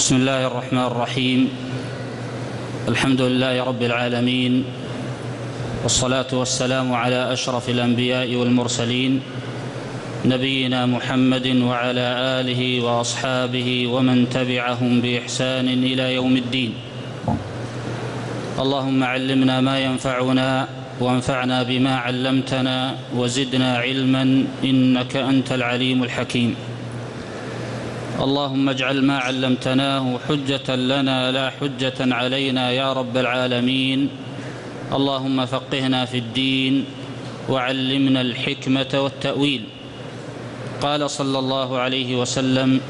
بسم الله الرحمن الرحيم. الحمد لله رب العالمين. والصلاة والسلام على أشرف الأنبياء والمرسلين نبينا محمد وعلى آله وأصحابه ومن تبعهم بإحسان إلى يوم الدين. اللهم علمنا ما ينفعنا وانفعنا بما علمتنا وزدنا علما إنك أنت العليم الحكيم. اللهم اجعل ما علمتناه حجة لنا لا حجة علينا يا رب العالمين. اللهم فقهنا في الدين وعلمنا الحكمة والتأويل. قال صلى الله عليه وسلم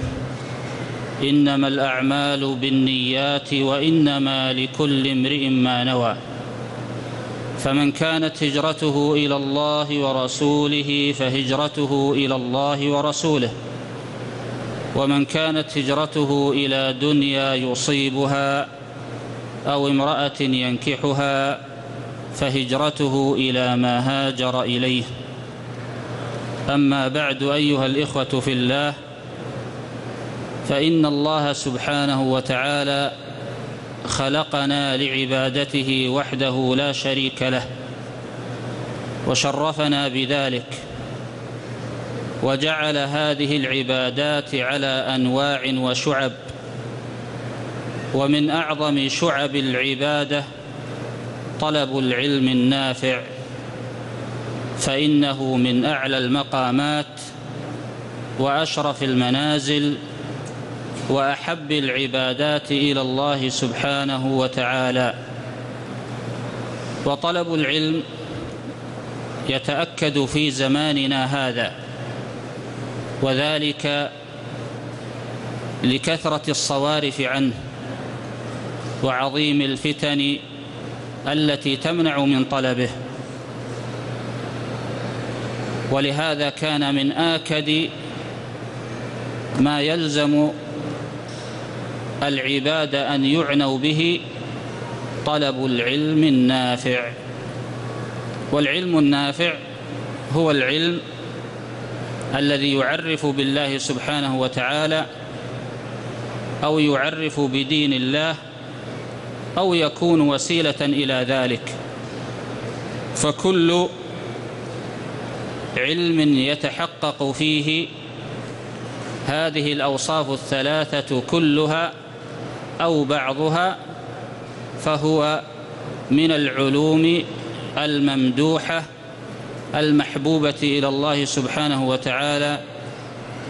إنما الأعمال بالنيات وإنما لكل امرئ ما نوى. فمن كانت هجرته إلى الله ورسوله فهجرته إلى الله ورسوله. ومن كانت هجرته إلى دنيا يصيبها أو امرأة ينكحها فهجرته إلى ما هاجر إليه. أما بعد أيها الإخوة في الله فإن الله سبحانه وتعالى خلقنا لعبادته وحده لا شريك له وشرفنا بذلك. وجعل هذه العبادات على أنواع وشعب. ومن أعظم شعب العبادة طلب العلم النافع فإنه من أعلى المقامات وأشرف المنازل وأحب العبادات إلى الله سبحانه وتعالى. وطلب العلم يتأكد في زماننا هذا. وذلك لكثرة الصوارف عنه وعظيم الفتن التي تمنع من طلبه. ولهذا كان من آكد ما يلزم العباد أن يعنوا به طلب العلم النافع. والعلم النافع هو العلم الذي يعرف بالله سبحانه وتعالى أو يعرف بدين الله أو يكون وسيلة إلى ذلك فكل علم يتحقق فيه هذه الأوصاف الثلاثة كلها أو بعضها فهو من العلوم الممدوحة المحبوبة إلى الله سبحانه وتعالى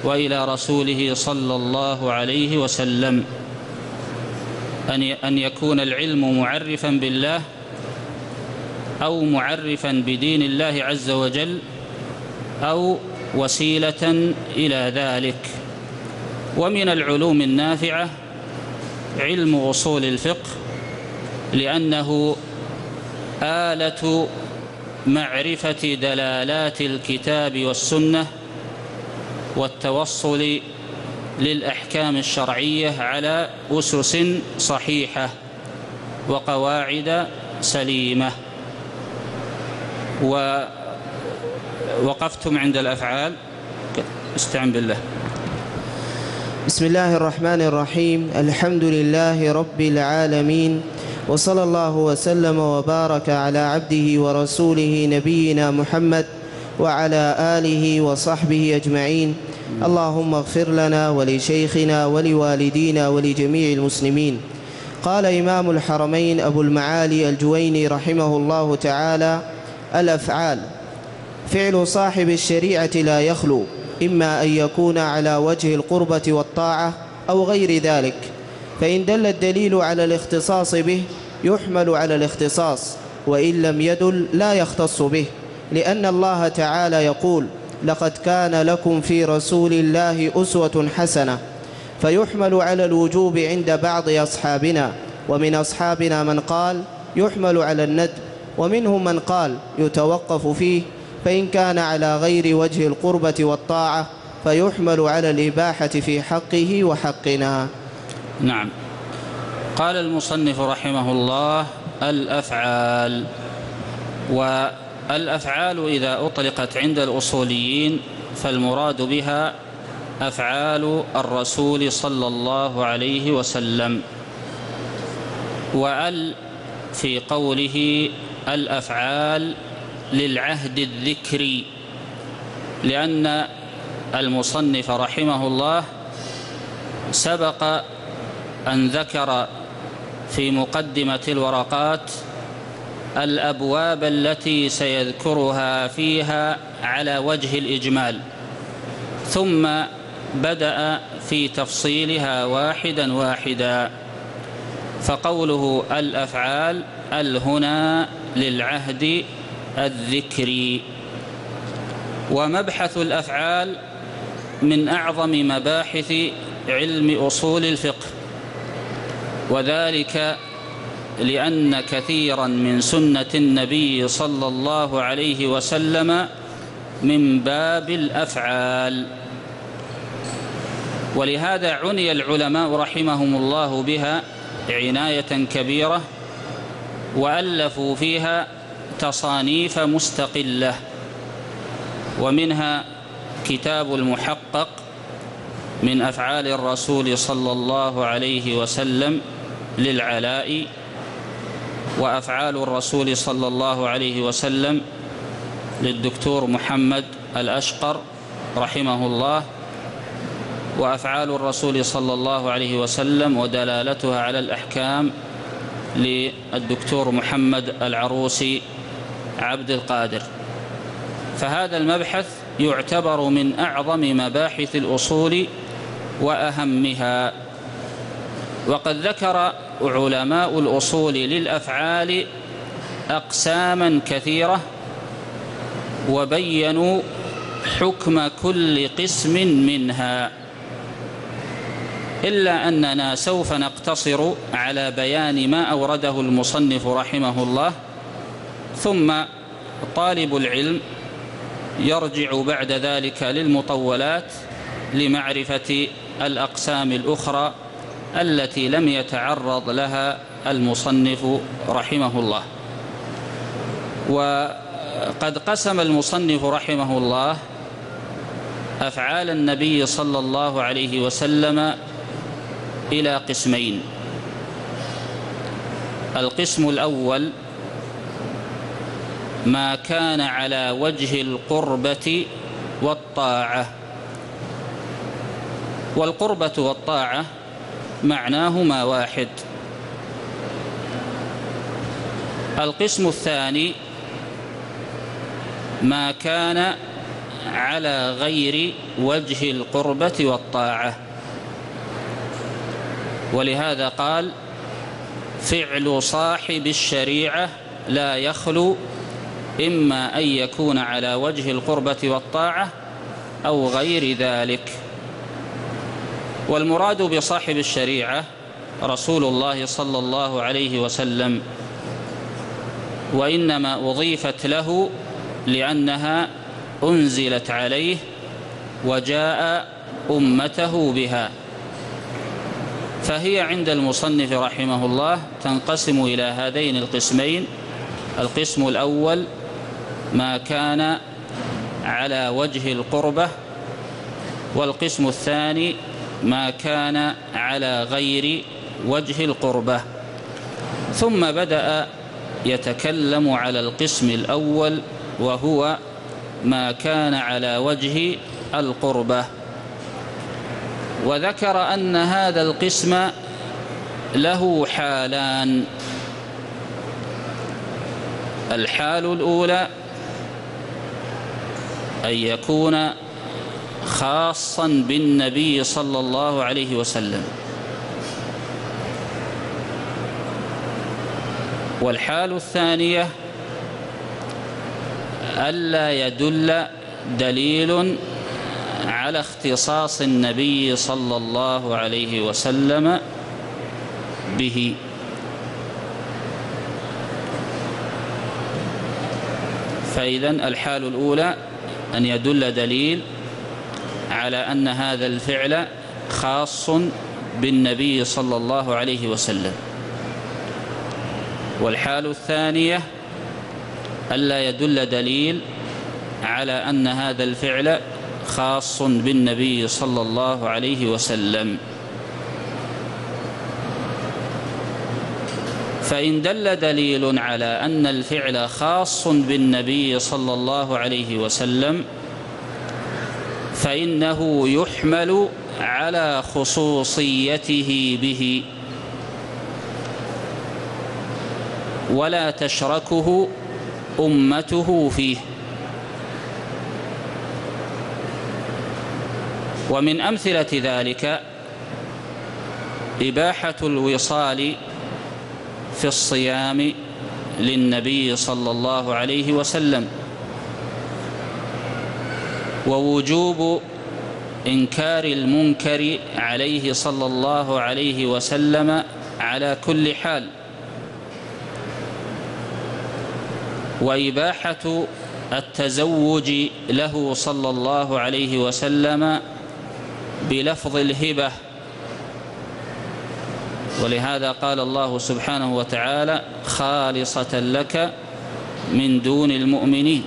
وإلى رسوله صلى الله عليه وسلم. أن يكون العلم معرفا بالله أو معرفا بدين الله عز وجل أو وسيلة إلى ذلك. ومن العلوم النافعة علم أصول الفقه لأنه آلة معرفة دلالات الكتاب والسنة والتوصل للأحكام الشرعية على أسس صحيحة وقواعد سليمة. ووقفتم عند الأفعال؟ استعن بالله. بسم الله الرحمن الرحيم. الحمد لله رب العالمين. وصلى الله وسلم وبارك على عبده ورسوله نبينا محمد وعلى آله وصحبه أجمعين. اللهم اغفر لنا ولشيخنا ولوالدينا ولجميع المسلمين. قال إمام الحرمين أبو المعالي الجويني رحمه الله تعالى الأفعال. فعل صاحب الشريعة لا يخلو إما أن يكون على وجه القربة والطاعة أو غير ذلك. فإن دل الدليل على الاختصاص به يحمل على الاختصاص وإن لم يدل لا يختص به. لأن الله تعالى يقول لقد كان لكم في رسول الله أسوة حسنة. فيحمل على الوجوب عند بعض أصحابنا. ومن أصحابنا من قال يحمل على الندب ومنهم من قال يتوقف فيه. فإن كان على غير وجه القربة والطاعة فيحمل على الإباحة في حقه وحقنا. نعم. قال المصنف رحمه الله الأفعال والأفعال إذا أطلقت عند الأصوليين فالمراد بها أفعال الرسول صلى الله عليه وسلم وأل في قوله الأفعال للعهد الذكري لأن المصنف رحمه الله سبق أن ذكر في مقدمة الورقات الأبواب التي سيذكرها فيها على وجه الإجمال. ثم بدأ في تفصيلها واحدا واحدا. فقوله الأفعال الهنا للعهد الذكري ومبحث الأفعال من أعظم مباحث علم أصول الفقه. وذلك لأن كثيرا من سنة النبي صلى الله عليه وسلم من باب الأفعال. ولهذا عني العلماء رحمهم الله بها عناية كبيرة وألفوا فيها تصانيف مستقلة ومنها كتاب المحقق من أفعال الرسول صلى الله عليه وسلم للعلاء وأفعال الرسول صلى الله عليه وسلم للدكتور محمد الأشقر رحمه الله وأفعال الرسول صلى الله عليه وسلم ودلالتها على الأحكام للدكتور محمد العروسي عبد القادر. فهذا المبحث يعتبر من أعظم مباحث الأصول وأهمها. وقد ذكر علماء الأصول للأفعال أقساما كثيرة وبينوا حكم كل قسم منها إلا أننا سوف نقتصر على بيان ما أورده المصنف رحمه الله ثم طالب العلم يرجع بعد ذلك للمطولات لمعرفة الأقسام الأخرى التي لم يتعرض لها المصنف رحمه الله. وقد قسم المصنف رحمه الله أفعال النبي صلى الله عليه وسلم إلى قسمين. القسم الأول ما كان على وجه القربة والطاعة. والقربة والطاعة معناهما واحد. القسم الثاني ما كان على غير وجه القربة والطاعة. ولهذا قال فعل صاحب الشريعة لا يخلو إما أن يكون على وجه القربة والطاعة أو غير ذلك. والمراد بصاحب الشريعة رسول الله صلى الله عليه وسلم وإنما أضيفت له لأنها أنزلت عليه وجاء أمته بها. فهي عند المصنف رحمه الله تنقسم إلى هذين القسمين. القسم الأول ما كان على وجه القربة والقسم الثاني ما كان على غير وجه القربة. ثم بدأ يتكلم على القسم الأول وهو ما كان على وجه القربة. وذكر أن هذا القسم له حالان. الحال الأولى أن يكون خاصا بالنبي صلى الله عليه وسلم. والحال الثانية ألا يدل دليل على اختصاص النبي صلى الله عليه وسلم به. فاذا الحال الأولى أن يدل دليل على أن هذا الفعل خاص بالنبي صلى الله عليه وسلم. والحال الثانية ألا يدل دليل على أن هذا الفعل خاص بالنبي صلى الله عليه وسلم. فإن دل دليل على أن الفعل خاص بالنبي صلى الله عليه وسلم فإنه يحمل على خصوصيته به. ولا تشركه أمته فيه. ومن أمثلة ذلك إباحة الوصال في الصيام للنبي صلى الله عليه وسلم. ووجوب إنكار المنكر عليه صلى الله عليه وسلم على كل حال. وإباحة التزوج له صلى الله عليه وسلم بلفظ الهبة. ولهذا قال الله سبحانه وتعالى خالصة لك من دون المؤمنين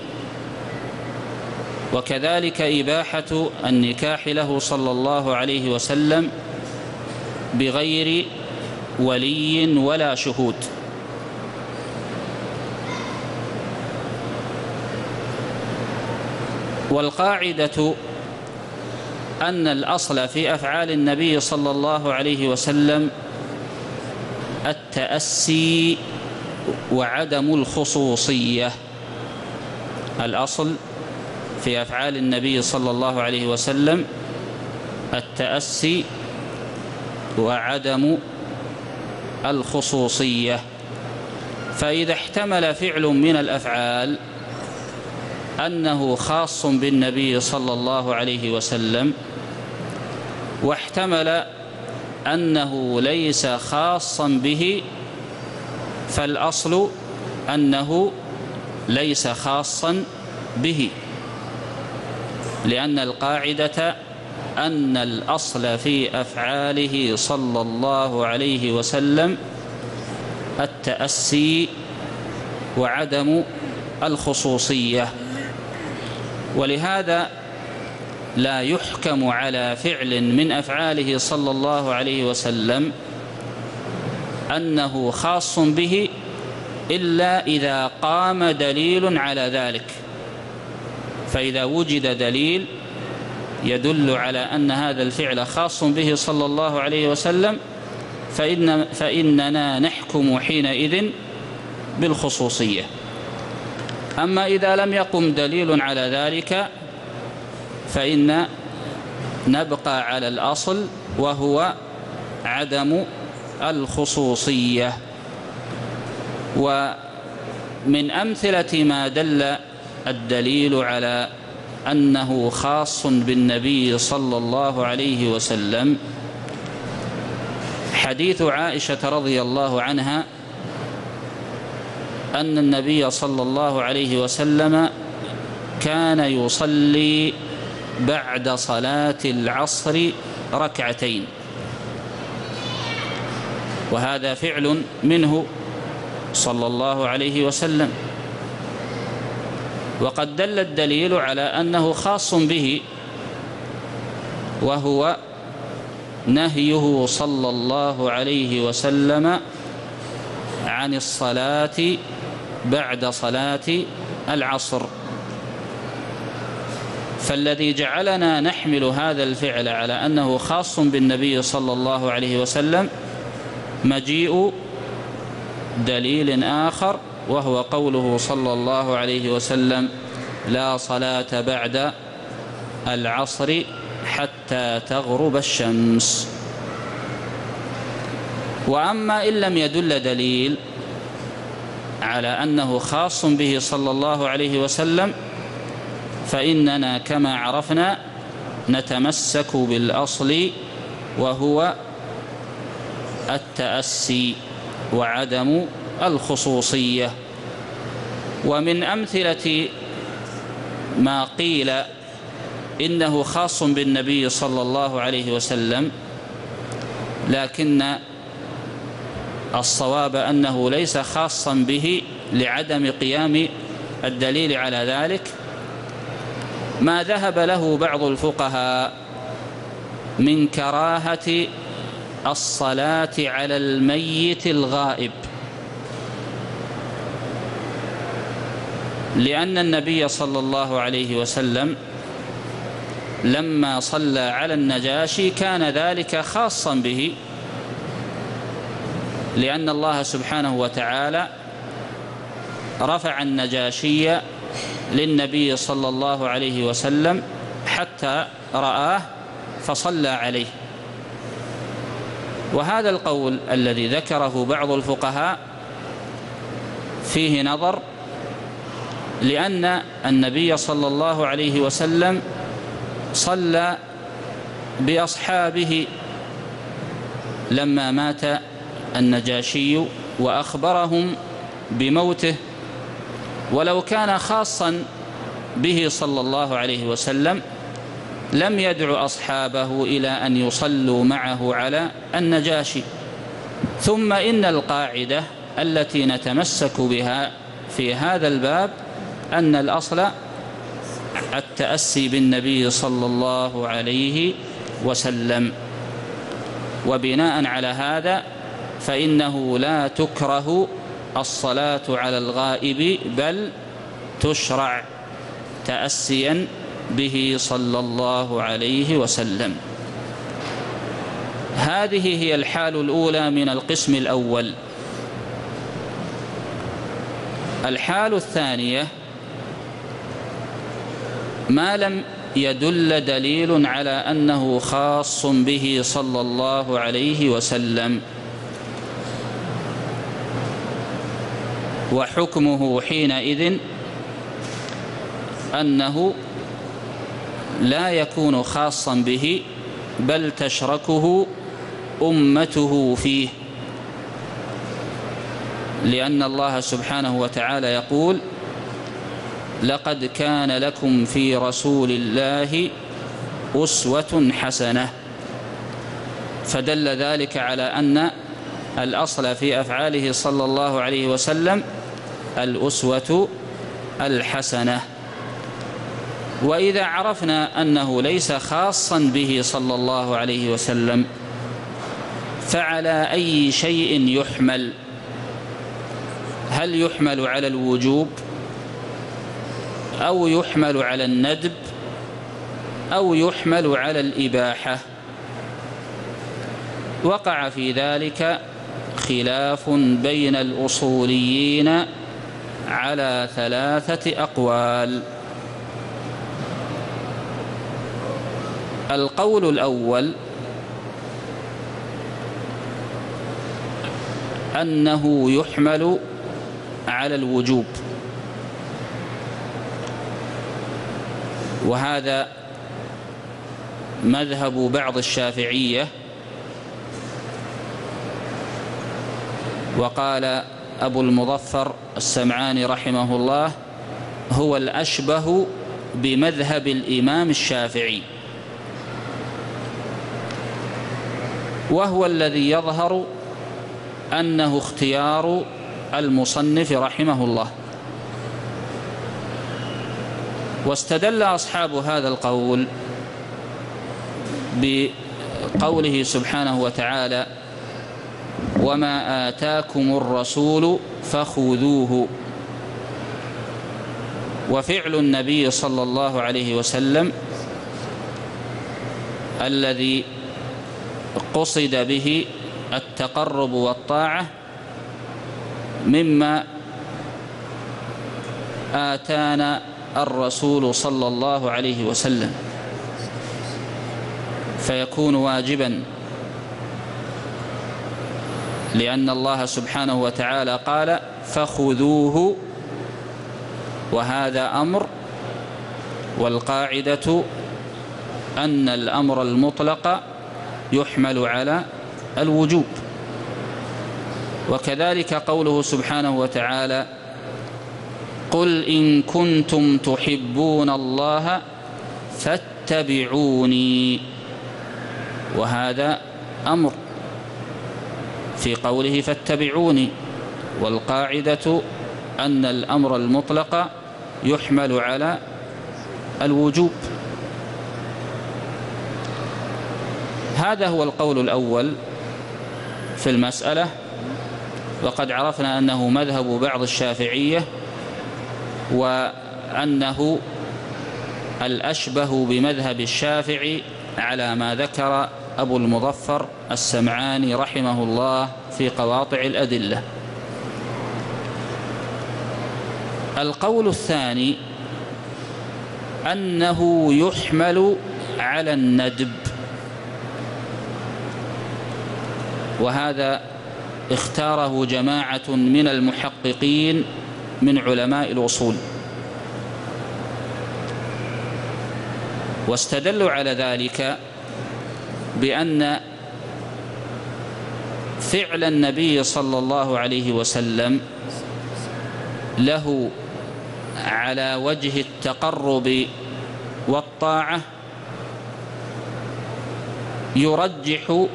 وكذلك إباحة النكاح له صلى الله عليه وسلم بغير ولي ولا شهود. والقاعدة أن الأصل في أفعال النبي صلى الله عليه وسلم التأسي وعدم الخصوصية. الأصل في أفعال النبي صلى الله عليه وسلم التأسي وعدم الخصوصية. فإذا احتمل فعل من الأفعال أنه خاص بالنبي صلى الله عليه وسلم واحتمل أنه ليس خاصا به فالأصل أنه ليس خاصا به. لأن القاعدة أن الأصل في أفعاله صلى الله عليه وسلم التأسي وعدم الخصوصية. ولهذا لا يحكم على فعل من أفعاله صلى الله عليه وسلم أنه خاص به إلا إذا قام دليل على ذلك. فإذا وجد دليل يدل على أن هذا الفعل خاص به صلى الله عليه وسلم فإن فإننا نحكم حينئذ بالخصوصية. أما إذا لم يقم دليل على ذلك فإن نبقى على الأصل وهو عدم الخصوصية. ومن أمثلة ما دل الدليل على أنه خاص بالنبي صلى الله عليه وسلم. حديث عائشة رضي الله عنها أن النبي صلى الله عليه وسلم كان يصلي بعد صلاة العصر ركعتين. وهذا فعل منه صلى الله عليه وسلم. وقد دل الدليل على أنه خاص به وهو نهيه صلى الله عليه وسلم عن الصلاة بعد صلاة العصر. فالذي جعلنا نحمل هذا الفعل على أنه خاص بالنبي صلى الله عليه وسلم مجيء دليل آخر وهو قوله صلى الله عليه وسلم لا صلاة بعد العصر حتى تغرب الشمس. وأما إن لم يدل دليل على أنه خاص به صلى الله عليه وسلم فإننا كما عرفنا نتمسك بالأصل وهو التأسي وعدم الخصوصية. ومن أمثلة ما قيل إنه خاص بالنبي صلى الله عليه وسلم لكن الصواب أنه ليس خاصا به لعدم قيام الدليل على ذلك. ما ذهب له بعض الفقهاء من كراهة الصلاة على الميت الغائب. لأن النبي صلى الله عليه وسلم لما صلى على النجاشي كان ذلك خاصا به لأن الله سبحانه وتعالى رفع النجاشي للنبي صلى الله عليه وسلم حتى رآه فصلى عليه. وهذا القول الذي ذكره بعض الفقهاء فيه نظر لأن النبي صلى الله عليه وسلم صلى بأصحابه لما مات النجاشي وأخبرهم بموته ولو كان خاصا به صلى الله عليه وسلم لم يدع أصحابه إلى أن يصلوا معه على النجاشي. ثم إن القاعدة التي نتمسك بها في هذا الباب أن الأصل التأسي بالنبي صلى الله عليه وسلم. وبناء على هذا فإنه لا تكره الصلاة على الغائب بل تشرع تأسيا به صلى الله عليه وسلم. هذه هي الحال الأولى من القسم الأول. الحال الثانية ما لم يدل دليل على أنه خاص به صلى الله عليه وسلم. وحكمه حينئذ أنه لا يكون خاصا به بل تشركه أمته فيه. لأن الله سبحانه وتعالى يقول لقد كان لكم في رسول الله أسوة حسنة. فدل ذلك على أن الأصل في أفعاله صلى الله عليه وسلم الأسوة الحسنة. وإذا عرفنا أنه ليس خاصا به صلى الله عليه وسلم فعلى أي شيء يحمل؟ هل يحمل على الوجوب؟ أو يحمل على الندب أو يحمل على الإباحة. وقع في ذلك خلاف بين الأصوليين على ثلاثة أقوال. القول الأول أنه يحمل على الوجوب. وهذا مذهب بعض الشافعية. وقال أبو المظفر السمعاني رحمه الله هو الأشبه بمذهب الإمام الشافعي. وهو الذي يظهر أنه اختيار المصنف رحمه الله. واستدل أصحاب هذا القول بقوله سبحانه وتعالى وما آتاكم الرسول فخذوه وفعل النبي صلى الله عليه وسلم الذي قصد به التقرب والطاعة مما آتانا الرسول صلى الله عليه وسلم. فيكون واجبا لأن الله سبحانه وتعالى قال فخذوه وهذا أمر والقاعدة أن الأمر المطلق يحمل على الوجوب. وكذلك قوله سبحانه وتعالى قل إن كنتم تحبون الله فاتبعوني وهذا أمر. في قوله فاتبعوني والقاعدة أن الأمر المطلق يحمل على الوجوب. هذا هو القول الأول في المسألة. وقد عرفنا أنه مذهب بعض الشافعية وأنه الأشبه بمذهب الشافعي على ما ذكر أبو المظفر السمعاني رحمه الله في قواطع الأدلة. القول الثاني أنه يحمل على الندب. وهذا اختاره جماعة من المحققين من علماء الأصول واستدلوا على ذلك بأن فعل النبي صلى الله عليه وسلم له على وجه التقرب والطاعة يرجح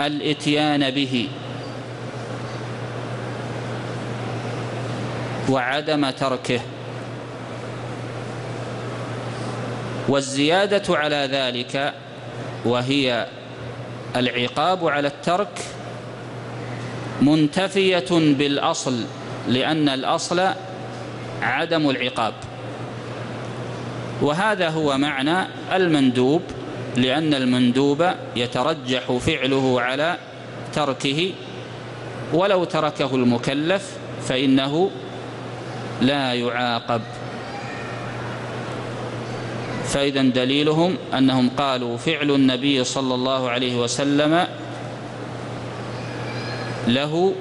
الاتيان به. وعدم تركه. والزيادة على ذلك وهي العقاب على الترك منتفية بالأصل لأن الأصل عدم العقاب. وهذا هو معنى المندوب لأن المندوب يترجح فعله على تركه. ولو تركه المكلف فإنه لا يعاقب. فإذا دليلهم أنهم قالوا فعل النبي صلى الله عليه وسلم له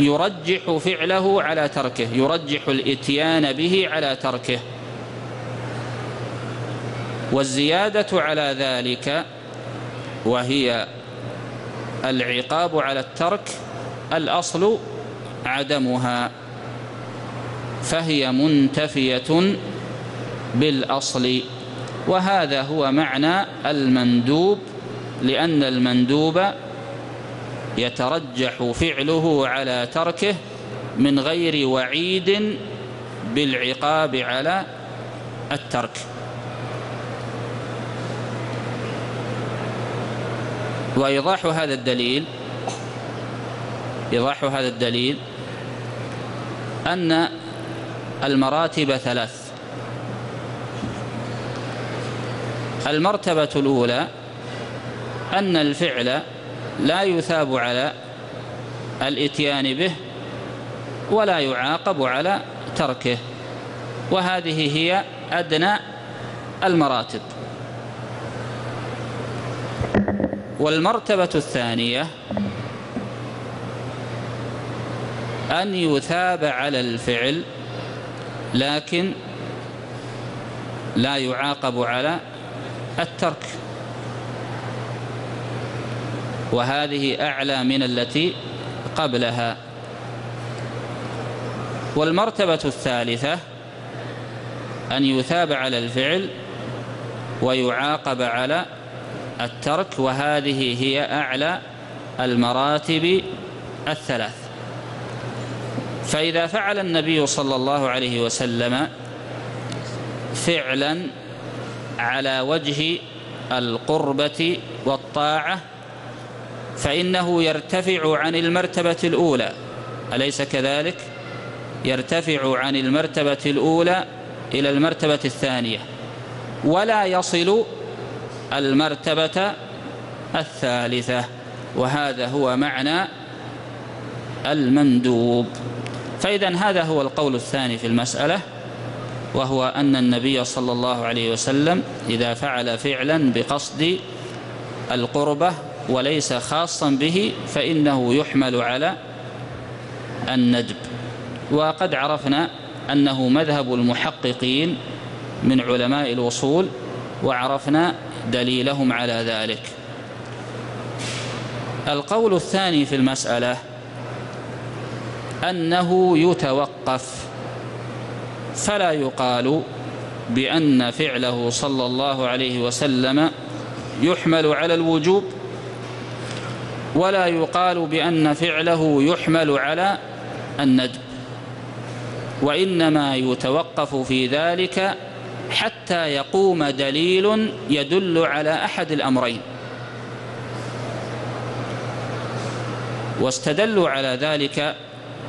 يرجح فعله على تركه يرجح الإتيان به على تركه. والزيادة على ذلك وهي العقاب على الترك الأصل عدمها. فهي منتفية بالأصل وهذا هو معنى المندوب لأن المندوب يترجح فعله على تركه من غير وعيد بالعقاب على الترك. وإيضاح هذا الدليل إيضاح هذا الدليل أن المراتب ثلاث. المرتبة الأولى أن الفعل لا يثاب على الإتيان به ولا يعاقب على تركه وهذه هي أدنى المراتب. والمرتبة الثانية أن يثاب على الفعل لكن لا يعاقب على الترك. وهذه أعلى من التي قبلها. والمرتبة الثالثة أن يثاب على الفعل ويعاقب على الترك وهذه هي أعلى المراتب الثلاث. فإذا فعل النبي صلى الله عليه وسلم فعلا على وجه القربة والطاعة فإنه يرتفع عن المرتبة الأولى أليس كذلك؟ يرتفع عن المرتبة الأولى إلى المرتبة الثانية ولا يصل المرتبة الثالثة وهذا هو معنى المندوب فإذا هذا هو القول الثاني في المسألة وهو أن النبي صلى الله عليه وسلم إذا فعل فعلا بقصد القربة وليس خاصا به فإنه يحمل على الندب وقد عرفنا أنه مذهب المحققين من علماء الوصول وعرفنا دليلهم على ذلك. القول الثاني في المسألة أنه يتوقف فلا يقال بأن فعله صلى الله عليه وسلم يحمل على الوجوب ولا يقال بأن فعله يحمل على الندب وإنما يتوقف في ذلك حتى يقوم دليل يدل على أحد الأمرين. واستدلوا على ذلك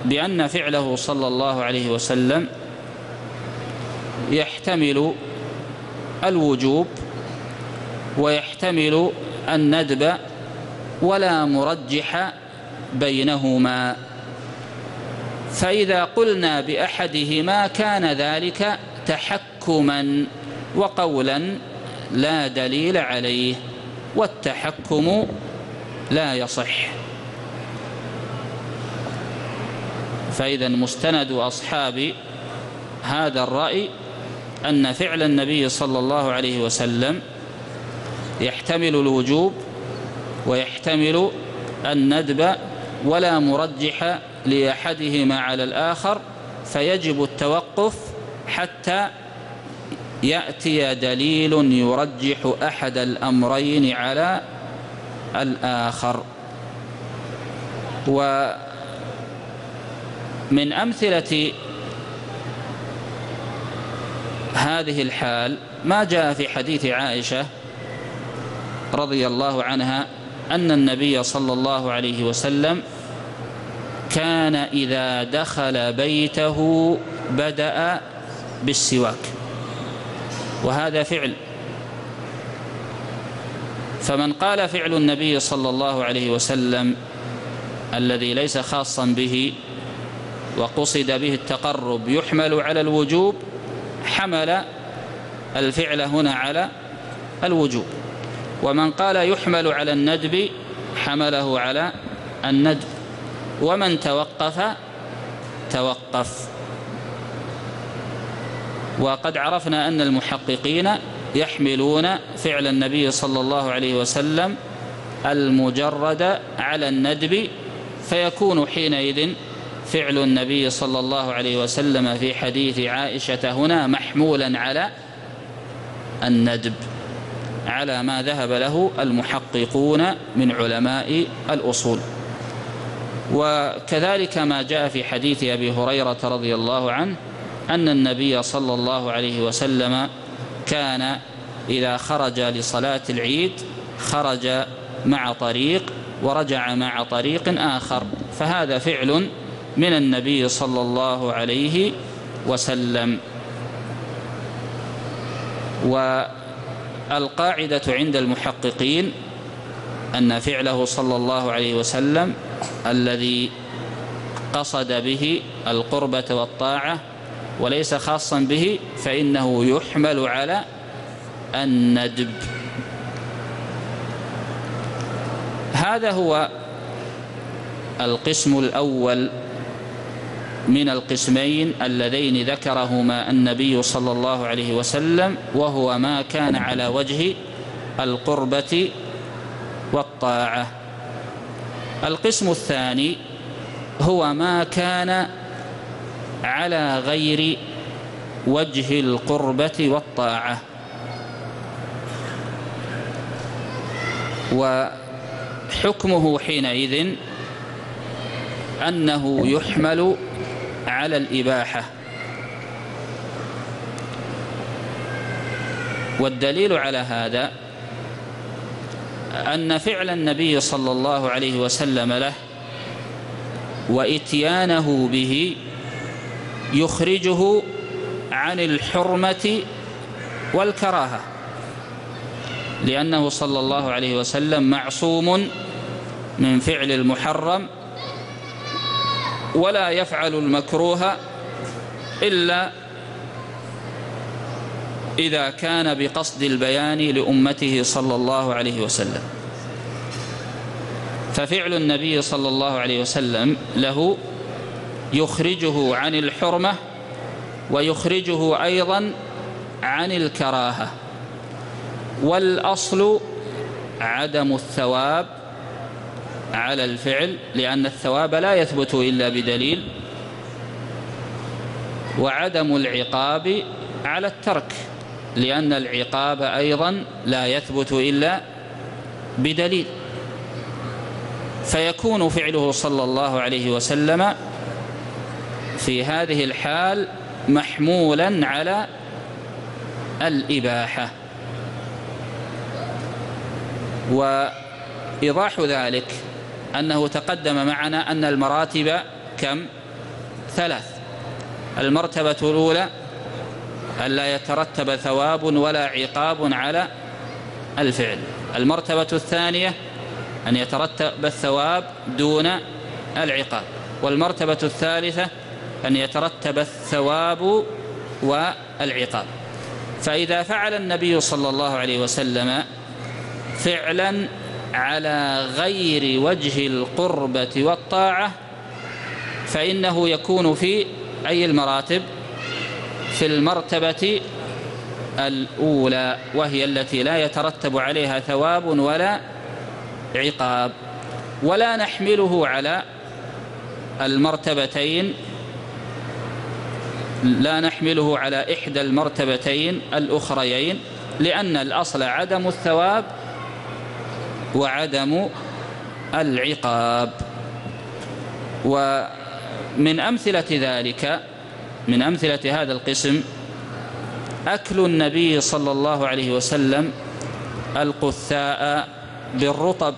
بأن فعله صلى الله عليه وسلم يحتمل الوجوب ويحتمل الندب ولا مرجح بينهما. فإذا قلنا بأحدهما كان ذلك تحكما وقولا لا دليل عليه والتحكم لا يصح. فإذا مستند أصحاب هذا الرأي أن فعل النبي صلى الله عليه وسلم يحتمل الوجوب ويحتمل الندب ولا مرجح لأحدهما على الآخر فيجب التوقف حتى يأتي دليل يرجح أحد الأمرين على الآخر. ومن أمثلة هذه الحال ما جاء في حديث عائشة رضي الله عنها أن النبي صلى الله عليه وسلم كان إذا دخل بيته بدأ بالسواك وهذا فعل. فمن قال فعل النبي صلى الله عليه وسلم الذي ليس خاصا به وقصد به التقرب يحمل على الوجوب حمل الفعل هنا على الوجوب. ومن قال يحمل على الندب حمله على الندب. ومن توقف توقف. وقد عرفنا أن المحققين يحملون فعل النبي صلى الله عليه وسلم المجرد على الندب فيكون حينئذ فعل النبي صلى الله عليه وسلم في حديث عائشة هنا محمولا على الندب على ما ذهب له المحققون من علماء الأصول. وكذلك ما جاء في حديث أبي هريرة رضي الله عنه أن النبي صلى الله عليه وسلم كان إذا خرج لصلاة العيد خرج مع طريق ورجع مع طريق آخر. فهذا فعل من النبي صلى الله عليه وسلم. والقاعدة عند المحققين أن فعله صلى الله عليه وسلم الذي قصد به القربة والطاعة وليس خاصا به فإنه يحمل على الندب. هذا هو القسم الأول. من القسمين اللذين ذكرهما النبي صلى الله عليه وسلم وهو ما كان على وجه القربة والطاعة. القسم الثاني هو ما كان على غير وجه القربة والطاعة. وحكمه حينئذ أنه يحمل على الإباحة. والدليل على هذا أن فعل النبي صلى الله عليه وسلم له وإتيانه به يخرجه عن الحرمة والكراهة لأنه صلى الله عليه وسلم معصوم من فعل المحرم ولا يفعل المكروه إلا إذا كان بقصد البيان لأمته صلى الله عليه وسلم. ففعل النبي صلى الله عليه وسلم له يخرجه عن الحرمة ويخرجه أيضا عن الكراهة. والأصل عدم الثواب على الفعل لأن الثواب لا يثبت إلا بدليل وعدم العقاب على الترك لأن العقاب أيضا لا يثبت إلا بدليل. فيكون فعله صلى الله عليه وسلم في هذه الحال محمولا على الإباحة. وإيضاح ذلك أنه تقدم معنا أن المراتب كم؟ ثلاث. المرتبة الأولى ألا يترتب ثواب ولا عقاب على الفعل. المرتبة الثانية أن يترتب الثواب دون العقاب. والمرتبة الثالثة أن يترتب الثواب والعقاب. فإذا فعل النبي صلى الله عليه وسلم فعلا على غير وجه القربة والطاعة فإنه يكون في أي المراتب؟ في المرتبة الأولى وهي التي لا يترتب عليها ثواب ولا عقاب. ولا نحمله على المرتبتين لا نحمله على إحدى المرتبتين الأخريين لأن الأصل عدم الثواب وعدم العقاب. ومن أمثلة ذلك من أمثلة هذا القسم أكل النبي صلى الله عليه وسلم القثاء بالرطب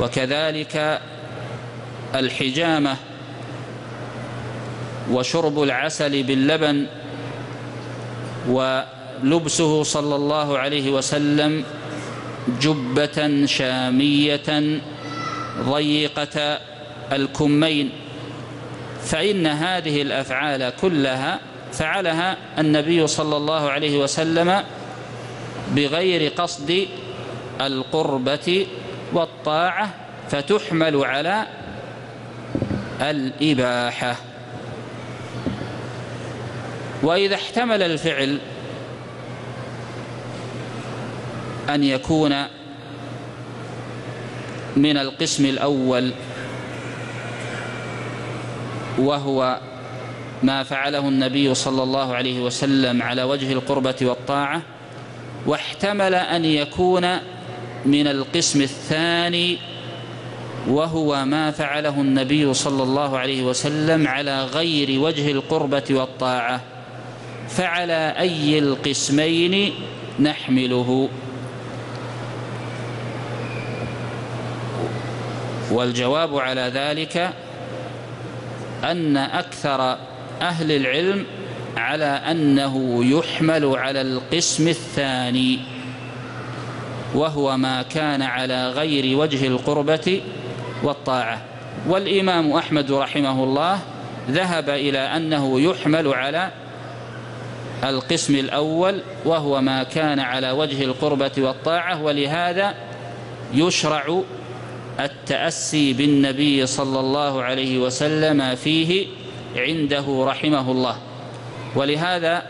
وكذلك الحجامة وشرب العسل باللبن ولبسه صلى الله عليه وسلم جبة شامية ضيقة الكمين فإن هذه الأفعال كلها فعلها النبي صلى الله عليه وسلم بغير قصد القربة والطاعة فتحمل على الإباحة. وإذا احتمل الفعل أن يكون من القسم الأول وهو ما فعله النبي صلى الله عليه وسلم على وجه القربة والطاعة واحتمل أن يكون من القسم الثاني وهو ما فعله النبي صلى الله عليه وسلم على غير وجه القربة والطاعة فعلى أي القسمين نحمله. والجواب على ذلك أن أكثر أهل العلم على أنه يحمل على القسم الثاني وهو ما كان على غير وجه القربة والطاعة. والإمام أحمد رحمه الله ذهب إلى أنه يحمل على القسم الأول وهو ما كان على وجه القربة والطاعة ولهذا يشرع التأسي بالنبي صلى الله عليه وسلم فيه عنده رحمه الله. ولهذا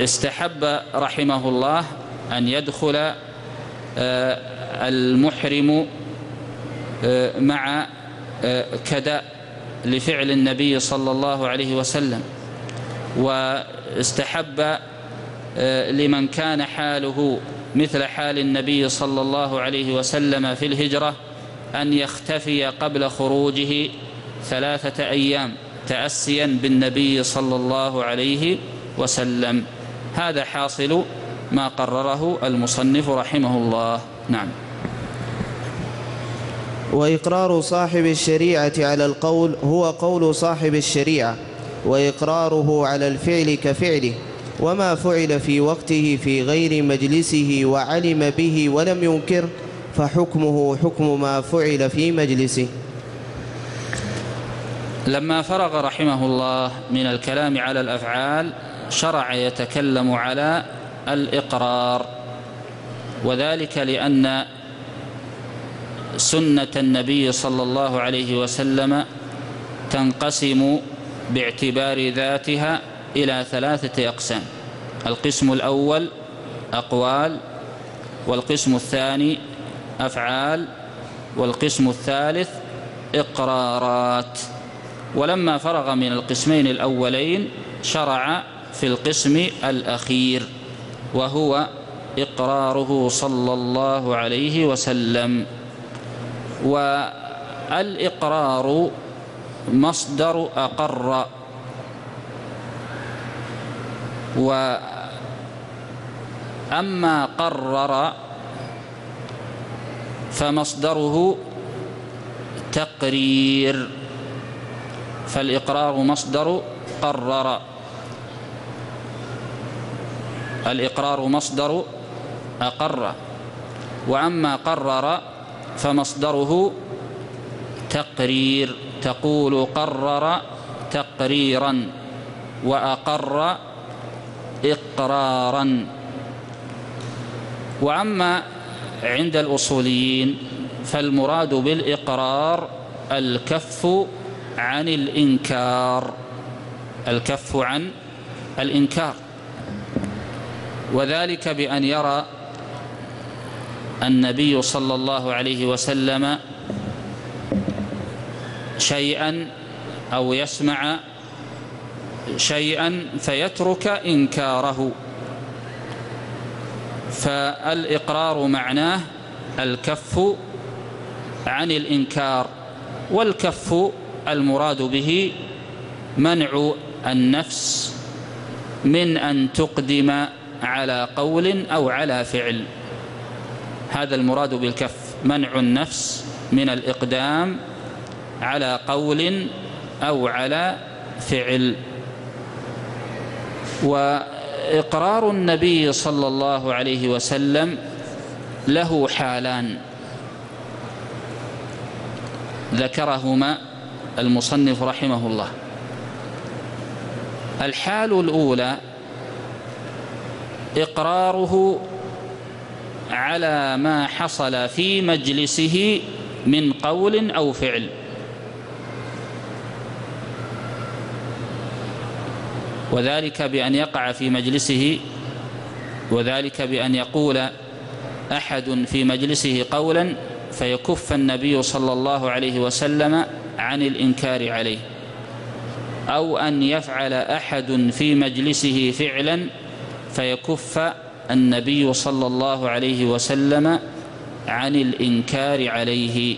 استحب رحمه الله أن يدخل آه، المحرم آه، مع آه، كداء لفعل النبي صلى الله عليه وسلم. واستحب لمن كان حاله مثل حال النبي صلى الله عليه وسلم في الهجرة أن يختفي قبل خروجه ثلاثة أيام تأسيا بالنبي صلى الله عليه وسلم. هذا حاصل ما قرره المصنف رحمه الله. نعم. وإقرار صاحب الشريعة على القول هو قول صاحب الشريعة وإقراره على الفعل كفعله. وما فعل في وقته في غير مجلسه وعلم به ولم ينكر فحكمه حكم ما فعل في مجلسه. لما فرغ رحمه الله من الكلام على الأفعال شرع يتكلم على الإقرار وذلك لأن سنة النبي صلى الله عليه وسلم تنقسم باعتبار ذاتها إلى ثلاثة أقسام. القسم الأول أقوال والقسم الثاني أفعال والقسم الثالث إقرارات. ولما فرغ من القسمين الأولين شرع في القسم الأخير وهو إقراره صلى الله عليه وسلم. والإقرار مصدر أقر. وأما قرر فمصدره تقرير فالإقرار مصدر قرر. الإقرار مصدر أقر. وأما قرر فمصدره تقرير تقول قرر تقريرا وأقر إقرارا. وأما عند الأصوليين فالمراد بالإقرار الكف عن الإنكار. الكف عن الإنكار. وذلك بأن يرى النبي صلى الله عليه وسلم شيئا أو يسمع شيئا فيترك إنكاره. فالإقرار معناه الكف عن الإنكار والكف المراد به منع النفس من أن تقدم على قول أو على فعل. هذا المراد بالكف منع النفس من الإقدام على قول أو على فعل. وإقرار النبي صلى الله عليه وسلم له حالان. ذكرهما المصنف رحمه الله. الحال الأولى إقراره على ما حصل في مجلسه من قول أو فعل. وذلك بأن يقع في مجلسه وذلك بأن يقول أحد في مجلسه قولا فيكف النبي صلى الله عليه وسلم عن الإنكار عليه. أو أن يفعل أحد في مجلسه فعلا فيكف النبي صلى الله عليه وسلم عن الإنكار عليه.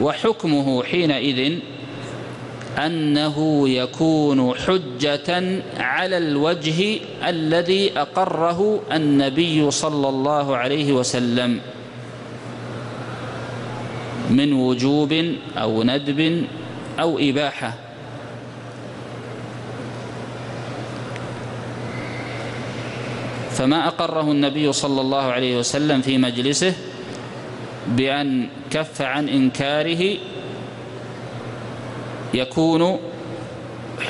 وحكمه حينئذ أنه يكون حجة على الوجه الذي أقره النبي صلى الله عليه وسلم من وجوب أو ندب أو إباحة. فما أقره النبي صلى الله عليه وسلم في مجلسه بأن كف عن إنكاره يكون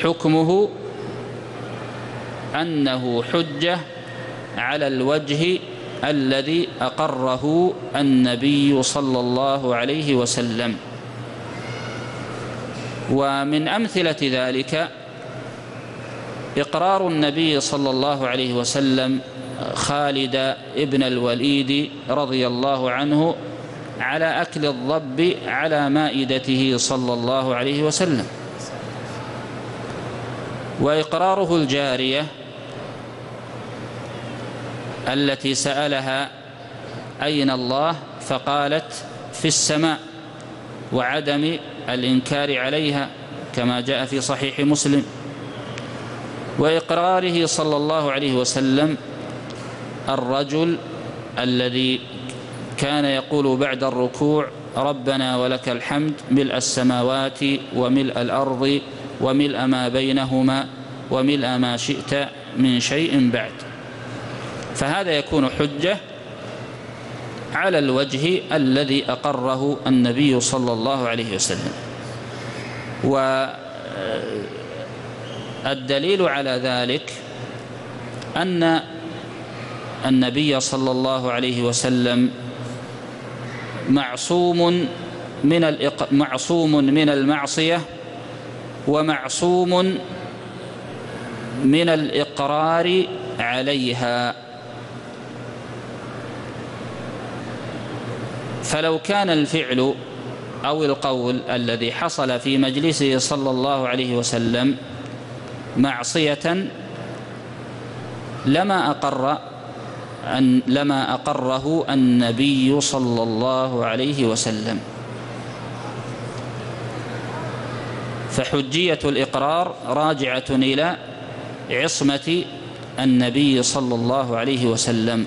حكمه أنه حجة على الوجه الذي أقره النبي صلى الله عليه وسلم. ومن أمثلة ذلك إقرار النبي صلى الله عليه وسلم خالد ابن الوليد رضي الله عنه على أكل الضب على مائدته صلى الله عليه وسلم. وإقراره الجارية التي سألها أين الله؟ فقالت في السماء وعدم الإنكار عليها كما جاء في صحيح مسلم. وإقراره صلى الله عليه وسلم الرجل الذي كان يقول بعد الركوع ربنا ولك الحمد ملء السماوات وملء الأرض وملء ما بينهما وملء ما شئت من شيء بعد. فهذا يكون حجة على الوجه الذي أقره النبي صلى الله عليه وسلم. والدليل على ذلك أن النبي صلى الله عليه وسلم معصوم من الإق... معصوم من المعصية ومعصوم من الإقرار عليها. فلو كان الفعل أو القول الذي حصل في مجلسه صلى الله عليه وسلم معصية لما أقر أن لما أقره النبي صلى الله عليه وسلم. فحجية الإقرار راجعة إلى عصمة النبي صلى الله عليه وسلم.